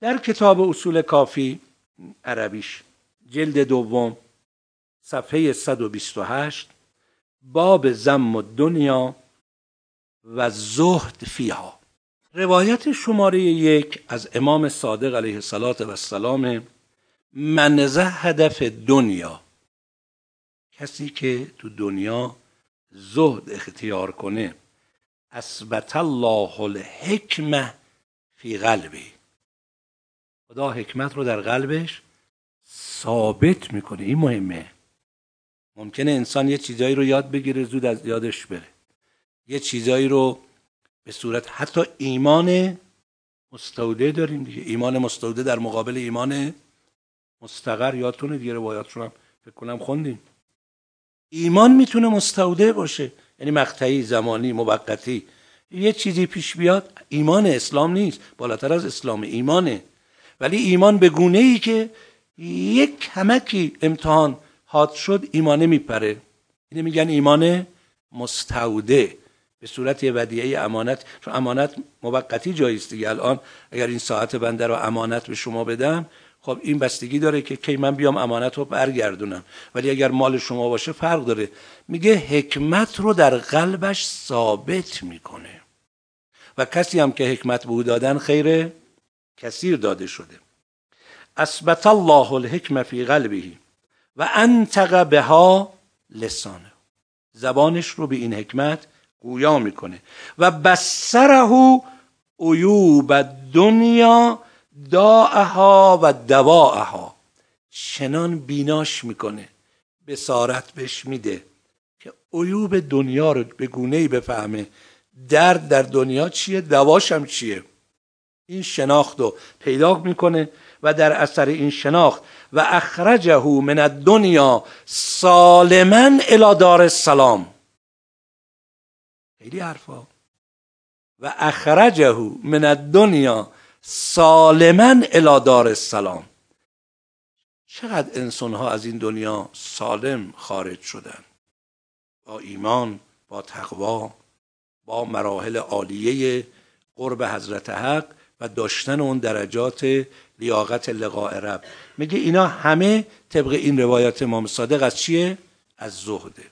در کتاب اصول کافی عربیش جلد دوم صفحه 128 باب زم و دنیا و زهد فیها. روایت شماره یک از امام صادق علیه السلام منزه هدف دنیا کسی که تو دنیا زهد اختیار کنه اثبت الله الحکمه فی قلبی خدا حکمت رو در قلبش ثابت می‌کنه. این مهمه. ممکنه انسان یه چیزایی رو یاد بگیره زود از یادش بره. یه چیزایی رو به صورت حتی ایمان مستوده داریم دیگه. ایمان مستوده در مقابل ایمان مستقر. یادتونه دیگه روایاتشون هم فکر کنم خوندیم ایمان می‌تونه مستوده باشه. یعنی مقطعی زمانی موقتی. یه چیزی پیش بیاد ایمان اسلام نیست. بالاتر از اسلام ایمانه. ولی ایمان به گونه ای که یک کمکی امتحان حاد شد ایمانه میپره. اینه میگن ایمان مستوده به صورت یه ودیعه امانت. چون امانت موقتی جاییست دیگه. الان اگر این ساعت بنده رو امانت به شما بدم خب این بستگی داره که کی من بیام امانت رو برگردونم. ولی اگر مال شما باشه فرق داره. میگه حکمت رو در قلبش ثابت می‌کنه. و کسی هم که حکمت به دادن خیر کثیر داده شده. اثبت الله الحکم فی قلبه و انتق بها لسانه. زبانش رو به این حکمت گویا می‌کنه. و بسره عیوب دنیا داعها و دواعها. چنان بیناش می‌کنه. بسارت بهش میده که عیوب دنیا رو به گونه ای بفهمه. درد در دنیا چیه؟ دواشم چیه؟ این شناخت رو پیدا می‌کنه و در اثر این شناخت و اخرجه من الدنیا سالما الى دار السلام. خیلی حرفا. و اخرجه من الدنیا سالما الى دار السلام. چقدر انسان ها از این دنیا سالم خارج شدن؟ با ایمان با تقوا با مراحل عالیه قرب حضرت حق و داشتن اون درجات لیاقت لقاء رب میگه اینا همه طبق این روایات امام صادق از چیه؟ از زهده